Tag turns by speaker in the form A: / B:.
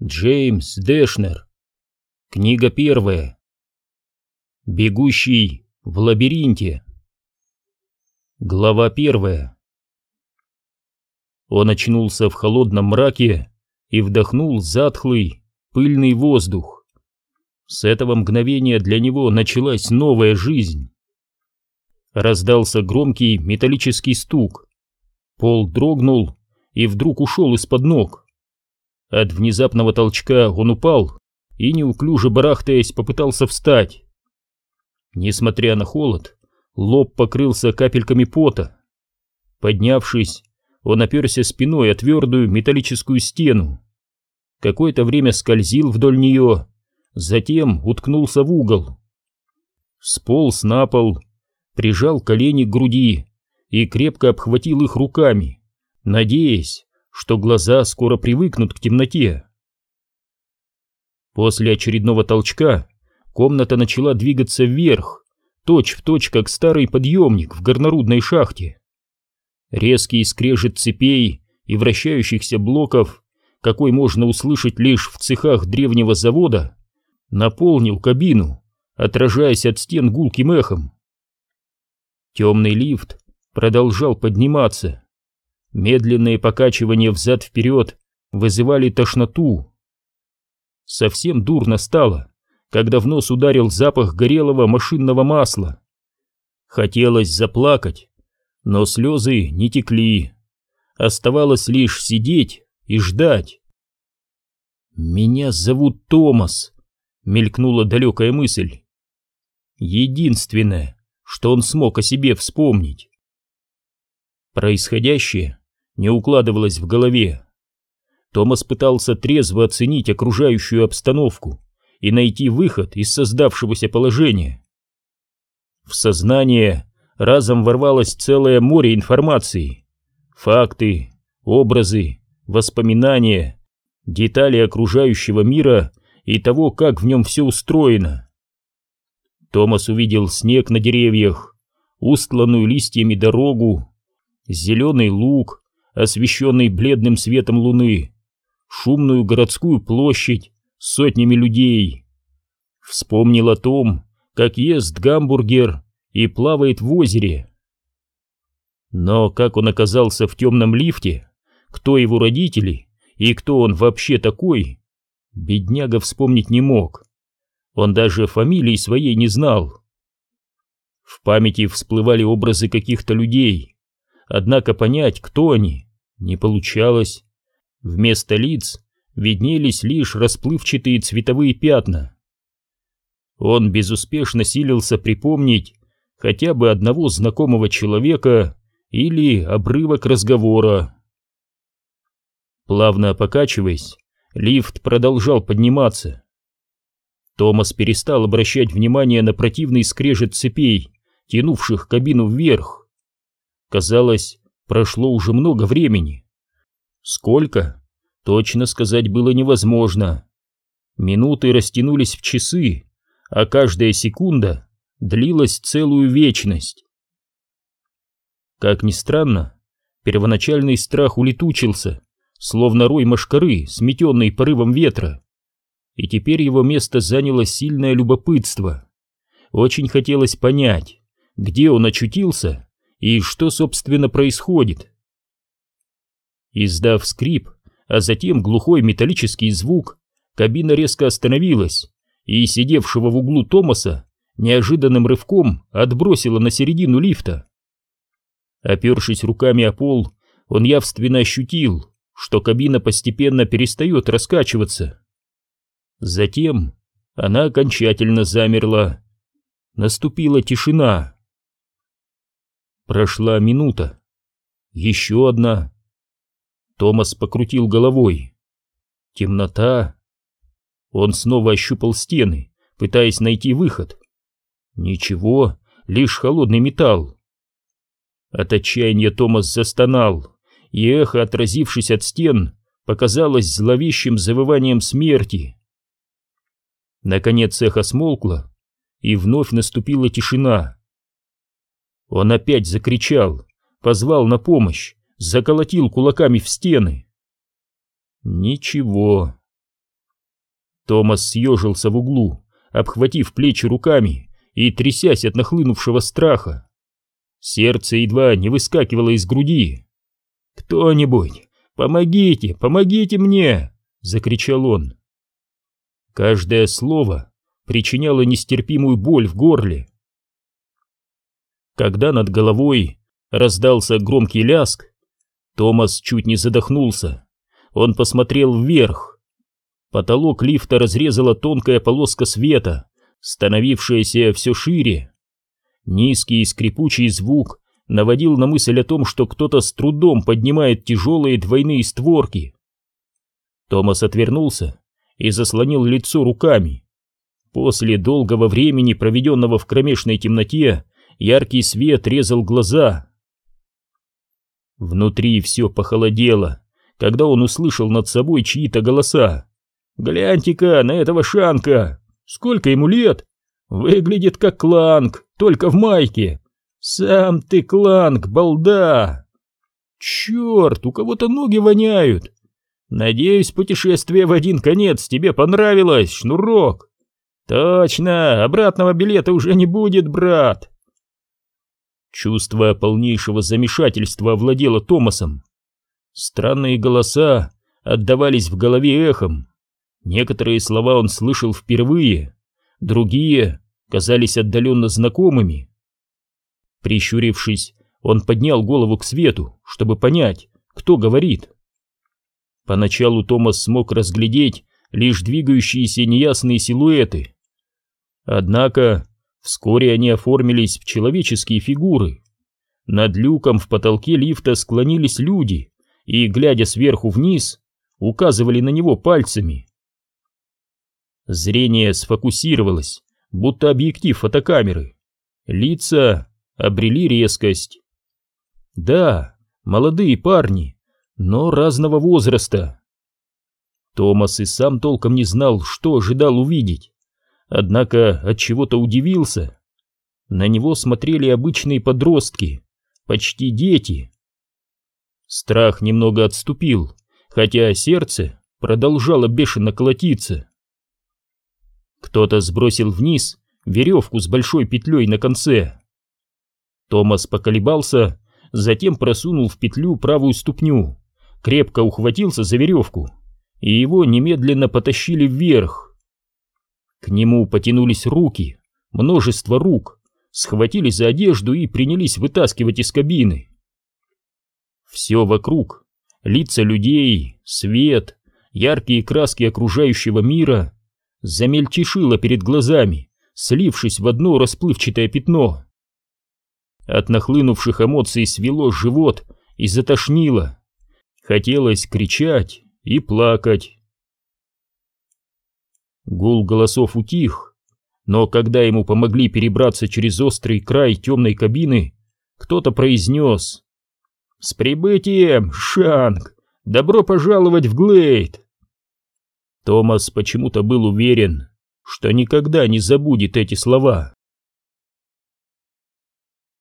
A: Джеймс Дэшнер. Книга первая. Бегущий в лабиринте. Глава первая. Он очнулся в холодном мраке и вдохнул затхлый, пыльный воздух. С этого мгновения для него началась новая жизнь. Раздался громкий металлический стук. Пол дрогнул и вдруг ушел из-под ног. От внезапного толчка он упал и, неуклюже барахтаясь, попытался встать. Несмотря на холод, лоб покрылся капельками пота. Поднявшись, он оперся спиной о твердую металлическую стену. Какое-то время скользил вдоль нее, затем уткнулся в угол. Сполз на пол, прижал колени к груди и крепко обхватил их руками, надеясь, что глаза скоро привыкнут к темноте. После очередного толчка комната начала двигаться вверх, точь в точь, как старый подъемник в горнорудной шахте. Резкий скрежет цепей и вращающихся блоков, какой можно услышать лишь в цехах древнего завода, наполнил кабину, отражаясь от стен гулким эхом. Темный лифт продолжал подниматься. Медленные покачивания взад-вперед вызывали тошноту. Совсем дурно стало, когда в нос ударил запах горелого машинного масла. Хотелось заплакать, но слезы не текли. Оставалось лишь сидеть и ждать. «Меня зовут Томас», — мелькнула далекая мысль. Единственное, что он смог о себе вспомнить. Происходящее не укладывалось в голове. Томас пытался трезво оценить окружающую обстановку и найти выход из создавшегося положения. В сознание разом ворвалось целое море информации. Факты, образы, воспоминания, детали окружающего мира и того, как в нем все устроено. Томас увидел снег на деревьях, устланную листьями дорогу, зеленый луг, освещенный бледным светом луны, шумную городскую площадь с сотнями людей. Вспомнил о том, как ест гамбургер и плавает в озере. Но как он оказался в темном лифте, кто его родители и кто он вообще такой, бедняга вспомнить не мог. Он даже фамилии своей не знал. В памяти всплывали образы каких-то людей, однако понять, кто они, не получалось. Вместо лиц виднелись лишь расплывчатые цветовые пятна. Он безуспешно силился припомнить хотя бы одного знакомого человека или обрывок разговора. Плавно покачиваясь, лифт продолжал подниматься. Томас перестал обращать внимание на противный скрежет цепей, тянувших кабину вверх. Казалось, прошло уже много времени. Сколько? Точно сказать было невозможно. Минуты растянулись в часы, а каждая секунда длилась целую вечность. Как ни странно, первоначальный страх улетучился, словно рой мошкары, сметенный порывом ветра. И теперь его место заняло сильное любопытство. Очень хотелось понять, где он очутился и что, собственно, происходит. Издав скрип, а затем глухой металлический звук, кабина резко остановилась, и сидевшего в углу Томаса неожиданным рывком отбросила на середину лифта. Опершись руками о пол, он явственно ощутил, что кабина постепенно перестает раскачиваться. Затем она окончательно замерла. Наступила тишина. Прошла минута. Еще одна. Томас покрутил головой. Темнота. Он снова ощупал стены, пытаясь найти выход. Ничего, лишь холодный металл. От отчаяния Томас застонал, и эхо, отразившись от стен, показалось зловещим завыванием смерти. Наконец эхо смолкло, и вновь наступила тишина. Он опять закричал, позвал на помощь, заколотил кулаками в стены. Ничего. Томас съежился в углу, обхватив плечи руками и трясясь от нахлынувшего страха. Сердце едва не выскакивало из груди. «Кто-нибудь, помогите, помогите мне!» — закричал он. Каждое слово причиняло нестерпимую боль в горле. Когда над головой раздался громкий ляск, Томас чуть не задохнулся. Он посмотрел вверх. Потолок лифта разрезала тонкая полоска света, становившаяся все шире. Низкий скрипучий звук наводил на мысль о том, что кто-то с трудом поднимает тяжелые двойные створки. Томас отвернулся и заслонил лицо руками. После долгого времени, проведенного в кромешной темноте, яркий свет резал глаза. Внутри все похолодело, когда он услышал над собой чьи-то голоса. «Гляньте-ка на этого Шанка! Сколько ему лет? Выглядит как Кланг, только в майке. Сам ты Кланг, балда! Черт, у кого-то ноги воняют. Надеюсь, путешествие в один конец тебе понравилось, Шнурок. Точно, обратного билета уже не будет, брат. Чувство полнейшего замешательства овладело Томасом. Странные голоса отдавались в голове эхом. Некоторые слова он слышал впервые, другие казались отдаленно знакомыми. Прищурившись, он поднял голову к свету, чтобы понять, кто говорит. Поначалу Томас смог разглядеть лишь двигающиеся неясные силуэты. Однако вскоре они оформились в человеческие фигуры. Над люком в потолке лифта склонились люди и, глядя сверху вниз, указывали на него пальцами. Зрение сфокусировалось, будто объектив фотокамеры. Лица обрели резкость. Да, молодые парни, но разного возраста. Томас и сам толком не знал, что ожидал увидеть, однако от чего-то удивился. На него смотрели обычные подростки, почти дети. Страх немного отступил, хотя сердце продолжало бешено колотиться. Кто-то сбросил вниз веревку с большой петлей на конце. Томас поколебался, затем просунул в петлю правую ступню, крепко ухватился за веревку, и его немедленно потащили вверх. К нему потянулись руки, множество рук, схватили за одежду и принялись вытаскивать из кабины. Все вокруг, лица людей, свет, яркие краски окружающего мира замельтешило перед глазами, слившись в одно расплывчатое пятно. От нахлынувших эмоций свело живот и затошнило. Хотелось кричать и плакать. Гул голосов утих, но когда ему помогли перебраться через острый край темной кабины, кто-то произнес «С прибытием, Шанг! Добро пожаловать в Глейд!» Томас почему-то был уверен, что никогда не забудет эти слова.